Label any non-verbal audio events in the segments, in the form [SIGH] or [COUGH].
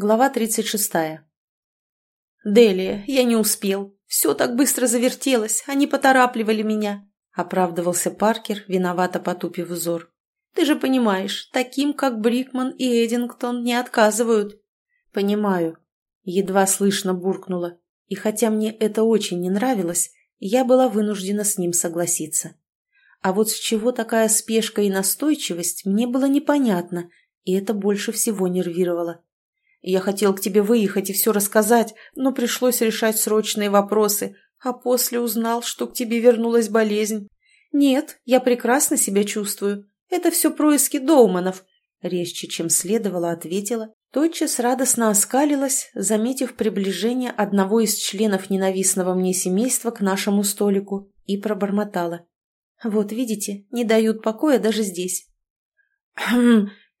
Глава 36. «Делия, я не успел. Все так быстро завертелось, они поторапливали меня», — оправдывался Паркер, виновато потупив взор. «Ты же понимаешь, таким, как Брикман и Эдингтон, не отказывают». «Понимаю», — едва слышно буркнула, и хотя мне это очень не нравилось, я была вынуждена с ним согласиться. А вот с чего такая спешка и настойчивость, мне было непонятно, и это больше всего нервировало. Я хотел к тебе выехать и все рассказать, но пришлось решать срочные вопросы, а после узнал, что к тебе вернулась болезнь. Нет, я прекрасно себя чувствую. Это все происки Доуманов. Резче, чем следовало, ответила. Тотчас радостно оскалилась, заметив приближение одного из членов ненавистного мне семейства к нашему столику, и пробормотала. «Вот видите, не дают покоя даже здесь». [CLEARS THROAT]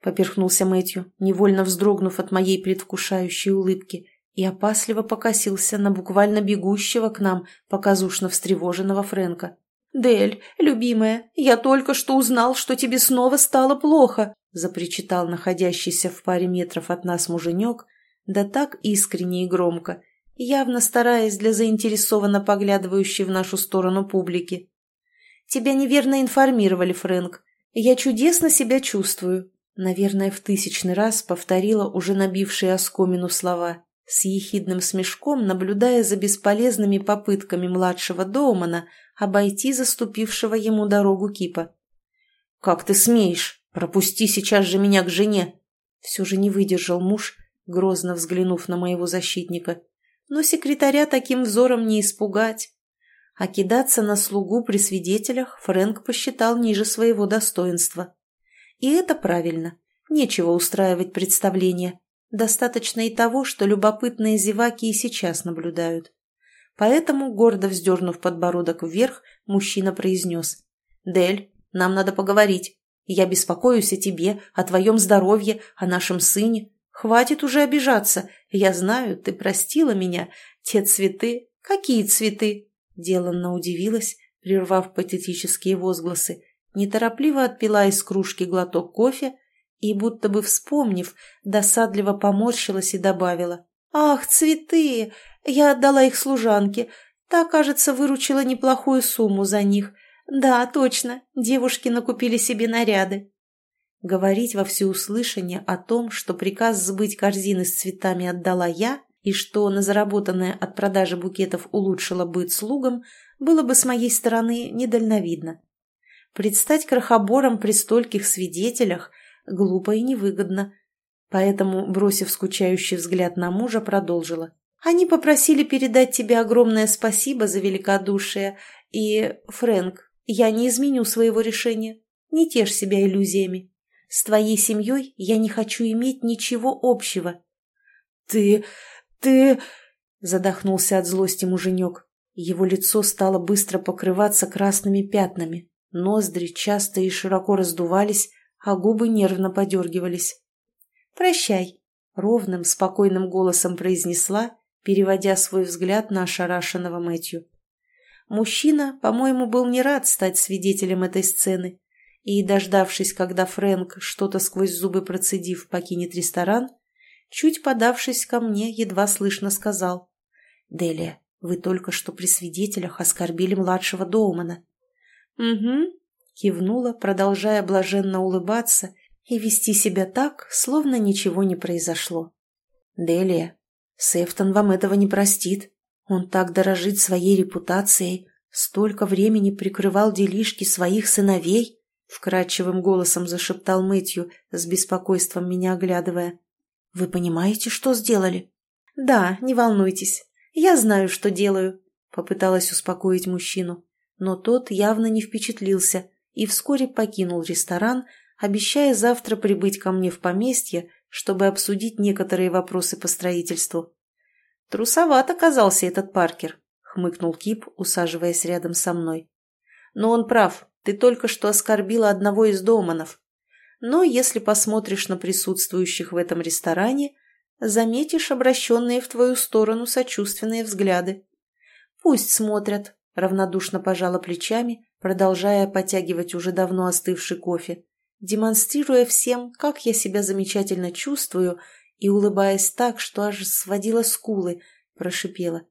«Хм, — поперхнулся Мэтью, невольно вздрогнув от моей предвкушающей улыбки, и опасливо покосился на буквально бегущего к нам показушно встревоженного Фрэнка. «Дель, любимая, я только что узнал, что тебе снова стало плохо», — запричитал находящийся в паре метров от нас муженек, да так искренне и громко, явно стараясь для заинтересованно поглядывающей в нашу сторону публики. «Тебя неверно информировали, Фрэнк. Я чудесно себя чувствую. Наверное, в тысячный раз повторила уже набившие оскомину слова, с ехидным смешком наблюдая за бесполезными попытками младшего Доумана обойти заступившего ему дорогу Кипа. «Как ты смеешь? Пропусти сейчас же меня к жене!» Все же не выдержал муж, грозно взглянув на моего защитника. Но секретаря таким взором не испугать. А кидаться на слугу при свидетелях Фрэнк посчитал ниже своего достоинства. И это правильно. Нечего устраивать представление. Достаточно и того, что любопытные зеваки и сейчас наблюдают. Поэтому, гордо вздернув подбородок вверх, мужчина произнес. «Дель, нам надо поговорить. Я беспокоюсь о тебе, о твоем здоровье, о нашем сыне. Хватит уже обижаться. Я знаю, ты простила меня. Те цветы... Какие цветы?» Деланно удивилась, прервав патетические возгласы неторопливо отпила из кружки глоток кофе и, будто бы вспомнив, досадливо поморщилась и добавила. «Ах, цветы! Я отдала их служанке. Та, кажется, выручила неплохую сумму за них. Да, точно, девушки накупили себе наряды». Говорить во всеуслышание о том, что приказ сбыть корзины с цветами отдала я, и что на заработанное от продажи букетов улучшила быт слугам, было бы с моей стороны недальновидно. Предстать крохобором при стольких свидетелях глупо и невыгодно. Поэтому, бросив скучающий взгляд на мужа, продолжила. «Они попросили передать тебе огромное спасибо за великодушие. И, Фрэнк, я не изменю своего решения. Не тешь себя иллюзиями. С твоей семьей я не хочу иметь ничего общего». «Ты... ты...» — задохнулся от злости муженек. Его лицо стало быстро покрываться красными пятнами. Ноздри часто и широко раздувались, а губы нервно подергивались. «Прощай», — ровным, спокойным голосом произнесла, переводя свой взгляд на ошарашенного Мэтью. Мужчина, по-моему, был не рад стать свидетелем этой сцены, и, дождавшись, когда Фрэнк, что-то сквозь зубы процедив, покинет ресторан, чуть подавшись ко мне, едва слышно сказал. «Делия, вы только что при свидетелях оскорбили младшего Доумана. «Угу», — кивнула, продолжая блаженно улыбаться и вести себя так, словно ничего не произошло. «Делия, Сефтон вам этого не простит. Он так дорожит своей репутацией, столько времени прикрывал делишки своих сыновей», — вкрадчивым голосом зашептал Мэтью, с беспокойством меня оглядывая. «Вы понимаете, что сделали?» «Да, не волнуйтесь. Я знаю, что делаю», — попыталась успокоить мужчину но тот явно не впечатлился и вскоре покинул ресторан, обещая завтра прибыть ко мне в поместье, чтобы обсудить некоторые вопросы по строительству. «Трусоват оказался этот Паркер», — хмыкнул Кип, усаживаясь рядом со мной. «Но он прав, ты только что оскорбила одного из доманов. Но если посмотришь на присутствующих в этом ресторане, заметишь обращенные в твою сторону сочувственные взгляды. Пусть смотрят, равнодушно пожала плечами, продолжая потягивать уже давно остывший кофе, демонстрируя всем, как я себя замечательно чувствую и, улыбаясь так, что аж сводила скулы, прошипела.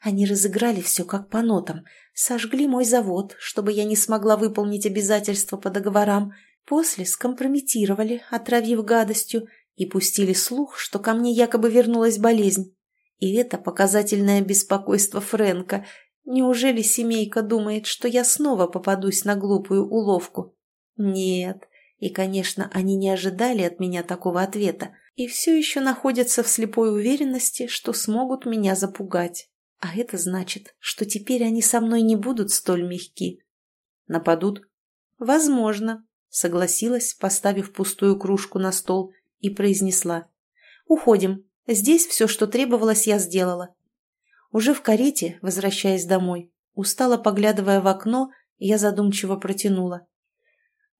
Они разыграли все как по нотам, сожгли мой завод, чтобы я не смогла выполнить обязательства по договорам, после скомпрометировали, отравив гадостью, и пустили слух, что ко мне якобы вернулась болезнь. И это показательное беспокойство Фрэнка. Неужели семейка думает, что я снова попадусь на глупую уловку? Нет. И, конечно, они не ожидали от меня такого ответа и все еще находятся в слепой уверенности, что смогут меня запугать. А это значит, что теперь они со мной не будут столь мягки. Нападут? Возможно, согласилась, поставив пустую кружку на стол и произнесла. «Уходим. Здесь все, что требовалось, я сделала». Уже в карете, возвращаясь домой, устало поглядывая в окно, я задумчиво протянула.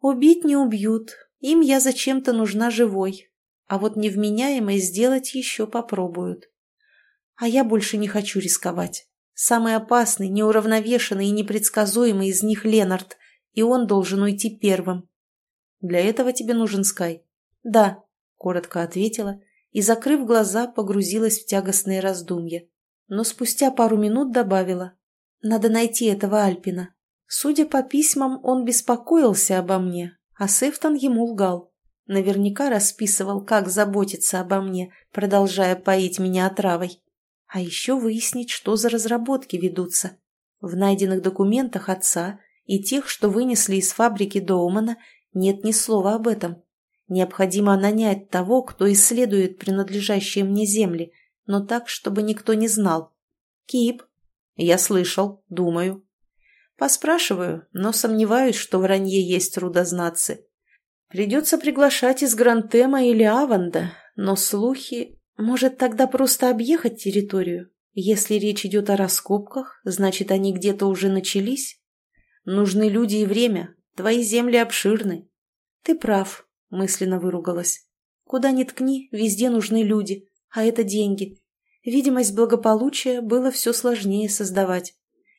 «Убить не убьют. Им я зачем-то нужна живой. А вот невменяемой сделать еще попробуют. А я больше не хочу рисковать. Самый опасный, неуравновешенный и непредсказуемый из них Ленард, и он должен уйти первым. Для этого тебе нужен Скай. Да, коротко ответила и, закрыв глаза, погрузилась в тягостные раздумья. Но спустя пару минут добавила. «Надо найти этого Альпина. Судя по письмам, он беспокоился обо мне, а Сефтон ему лгал. Наверняка расписывал, как заботиться обо мне, продолжая поить меня отравой. А еще выяснить, что за разработки ведутся. В найденных документах отца и тех, что вынесли из фабрики Доумана, нет ни слова об этом. Необходимо нанять того, кто исследует принадлежащие мне земли, но так, чтобы никто не знал. Кип. Я слышал, думаю. Поспрашиваю, но сомневаюсь, что в Ранье есть рудознатцы. Придется приглашать из Грантема или Аванда, но слухи... Может, тогда просто объехать территорию? Если речь идет о раскопках, значит, они где-то уже начались? Нужны люди и время. Твои земли обширны. Ты прав, мысленно выругалась. Куда ни ткни, везде нужны люди, а это деньги. Видимость благополучия было все сложнее создавать.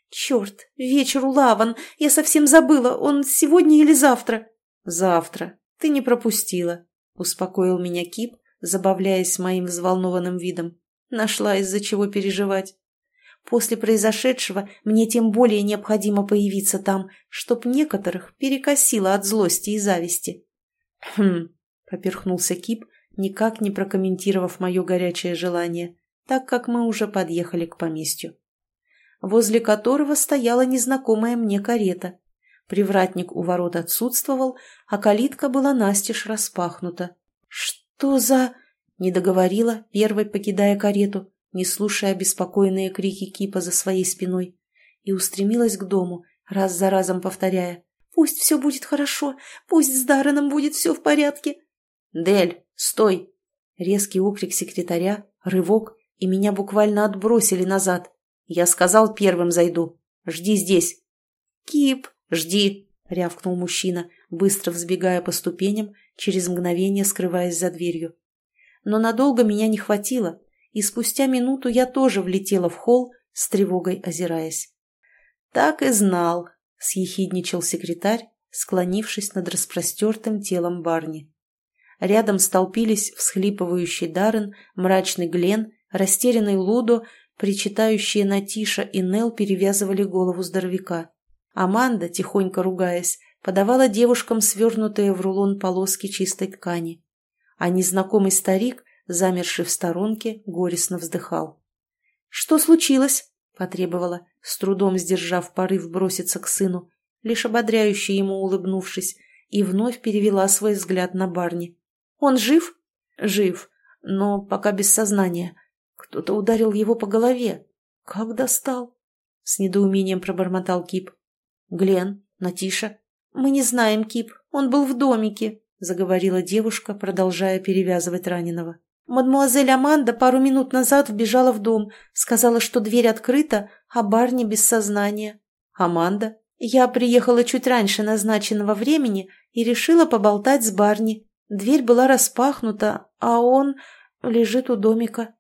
Черт, вечер у Лаван, я совсем забыла, он сегодня или завтра? Завтра. Ты не пропустила, успокоил меня Кип, забавляясь моим взволнованным видом. Нашла из-за чего переживать. После произошедшего мне тем более необходимо появиться там, чтоб некоторых перекосило от злости и зависти. «Хм...» — поперхнулся Кип, никак не прокомментировав мое горячее желание, так как мы уже подъехали к поместью, возле которого стояла незнакомая мне карета. Привратник у ворот отсутствовал, а калитка была настежь распахнута. «Что за...» — не договорила, первой покидая карету, не слушая беспокойные крики Кипа за своей спиной, и устремилась к дому, раз за разом повторяя Пусть все будет хорошо, пусть с Дарреном будет все в порядке. «Дель, стой!» Резкий окрик секретаря, рывок, и меня буквально отбросили назад. Я сказал, первым зайду. Жди здесь. «Кип, жди!» — рявкнул мужчина, быстро взбегая по ступеням, через мгновение скрываясь за дверью. Но надолго меня не хватило, и спустя минуту я тоже влетела в холл, с тревогой озираясь. «Так и знал», съехидничал секретарь, склонившись над распростертым телом Барни. Рядом столпились всхлипывающий Даррен, мрачный Глен, растерянный Лудо, причитающие Натиша и Нел перевязывали голову здоровяка. Аманда, тихонько ругаясь, подавала девушкам свернутые в рулон полоски чистой ткани. А незнакомый старик, замерший в сторонке, горестно вздыхал. «Что случилось?» — потребовала, с трудом сдержав порыв броситься к сыну, лишь ободряюще ему улыбнувшись, и вновь перевела свой взгляд на Барни. «Он жив?» «Жив, но пока без сознания. Кто-то ударил его по голове. Как достал?» С недоумением пробормотал Кип. «Глен, Натиша?» «Мы не знаем, Кип. Он был в домике», — заговорила девушка, продолжая перевязывать раненого. Мадмуазель Аманда пару минут назад вбежала в дом, сказала, что дверь открыта, а Барни без сознания. Аманда? Я приехала чуть раньше назначенного времени и решила поболтать с Барни. Дверь была распахнута, а он лежит у домика.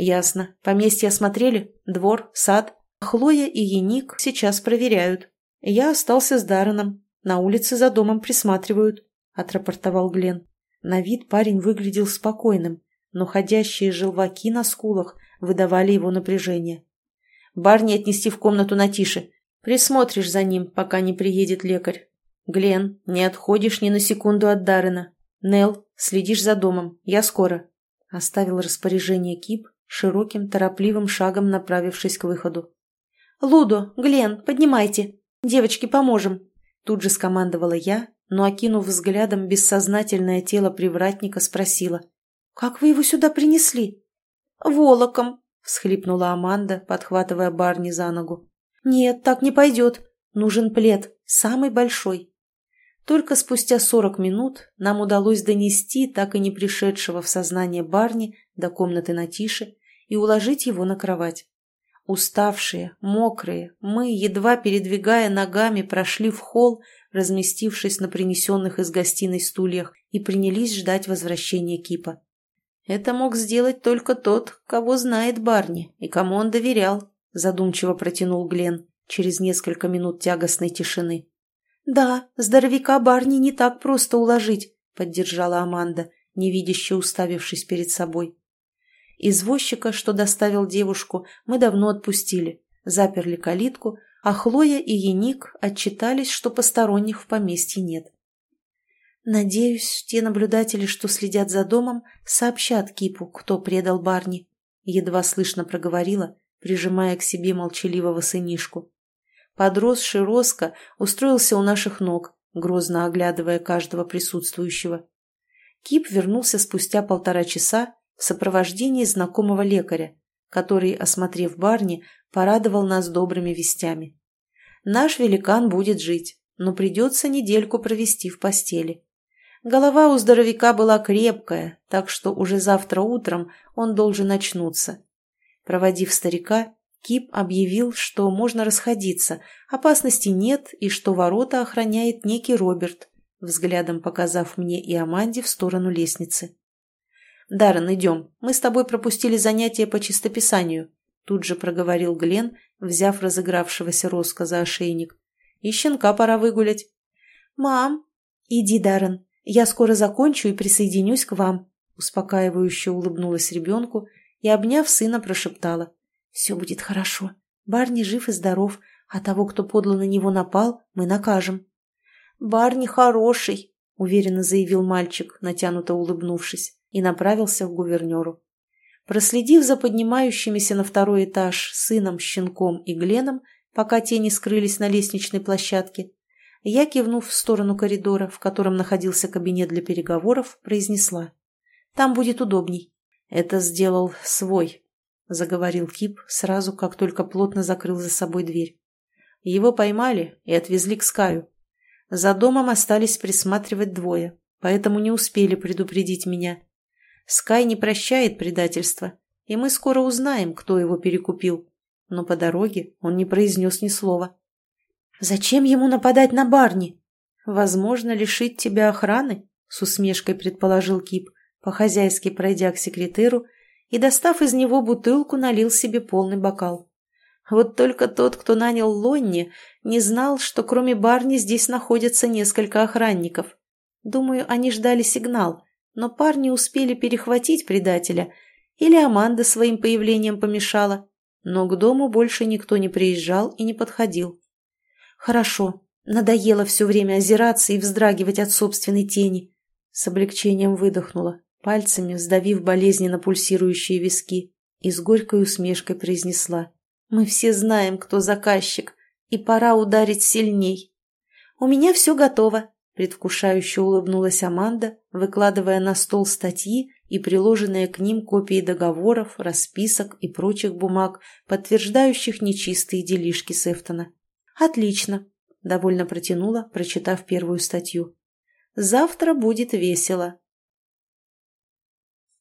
Ясно. Поместье осмотрели? Двор, сад? Хлоя и Яник сейчас проверяют. Я остался с Дарреном. На улице за домом присматривают, — отрапортовал Глен. На вид парень выглядел спокойным, но ходящие желваки на скулах выдавали его напряжение. «Барни отнести в комнату на тише. Присмотришь за ним, пока не приедет лекарь. Глен, не отходишь ни на секунду от Даррена. Нел, следишь за домом. Я скоро». Оставил распоряжение Кип, широким, торопливым шагом направившись к выходу. «Лудо, Глен, поднимайте. Девочки, поможем!» Тут же скомандовала я, но, окинув взглядом бессознательное тело привратника, спросила. «Как вы его сюда принесли?» «Волоком», — всхлипнула Аманда, подхватывая Барни за ногу. «Нет, так не пойдет. Нужен плед, самый большой». Только спустя сорок минут нам удалось донести так и не пришедшего в сознание Барни до комнаты на тише и уложить его на кровать. Уставшие, мокрые, мы, едва передвигая ногами, прошли в холл, разместившись на принесенных из гостиной стульях, и принялись ждать возвращения Кипа. Это мог сделать только тот, кого знает Барни и кому он доверял, задумчиво протянул Глен через несколько минут тягостной тишины. «Да, здоровяка Барни не так просто уложить», — поддержала Аманда, невидяще уставившись перед собой. Извозчика, что доставил девушку, мы давно отпустили, заперли калитку, а Хлоя и Яник отчитались, что посторонних в поместье нет. «Надеюсь, те наблюдатели, что следят за домом, сообщат Кипу, кто предал Барни», — едва слышно проговорила, прижимая к себе молчаливого сынишку. Подросший Роско устроился у наших ног, грозно оглядывая каждого присутствующего. Кип вернулся спустя полтора часа в сопровождении знакомого лекаря, который, осмотрев Барни, порадовал нас добрыми вестями. Наш великан будет жить, но придется недельку провести в постели. Голова у здоровяка была крепкая, так что уже завтра утром он должен очнуться. Проводив старика, Кип объявил, что можно расходиться, опасности нет и что ворота охраняет некий Роберт, взглядом показав мне и Аманде в сторону лестницы. «Даррен, идем. Мы с тобой пропустили занятия по чистописанию», тут же проговорил Глен, взяв разыгравшегося Роско за ошейник. «И щенка пора выгулять». «Мам!» «Иди, Даррен, я скоро закончу и присоединюсь к вам», успокаивающе улыбнулась ребенку и, обняв сына, прошептала. «Все будет хорошо. Барни жив и здоров, а того, кто подло на него напал, мы накажем». «Барни хороший», — уверенно заявил мальчик, натянуто улыбнувшись и направился к гувернеру. Проследив за поднимающимися на второй этаж сыном, щенком и Гленом, пока те не скрылись на лестничной площадке, я, кивнув в сторону коридора, в котором находился кабинет для переговоров, произнесла. «Там будет удобней». «Это сделал свой», — заговорил Кип сразу, как только плотно закрыл за собой дверь. Его поймали и отвезли к Скаю. За домом остались присматривать двое, поэтому не успели предупредить меня. Скай не прощает предательства, и мы скоро узнаем, кто его перекупил. Но по дороге он не произнес ни слова. «Зачем ему нападать на Барни?» «Возможно, лишить тебя охраны», — с усмешкой предположил Кип, по-хозяйски пройдя к секретеру и, достав из него бутылку, налил себе полный бокал. Вот только тот, кто нанял Лонни, не знал, что кроме Барни здесь находятся несколько охранников. Думаю, они ждали сигнал, но парни успели перехватить предателя, или Аманда своим появлением помешала, но к дому больше никто не приезжал и не подходил. Хорошо, надоело все время озираться и вздрагивать от собственной тени. С облегчением выдохнула, пальцами сдавив болезненно пульсирующие виски, и с горькой усмешкой произнесла. «Мы все знаем, кто заказчик, и пора ударить сильней. У меня все готово, Предвкушающе улыбнулась Аманда, выкладывая на стол статьи и приложенные к ним копии договоров, расписок и прочих бумаг, подтверждающих нечистые делишки Сефтона. «Отлично», — довольно протянула, прочитав первую статью. «Завтра будет весело.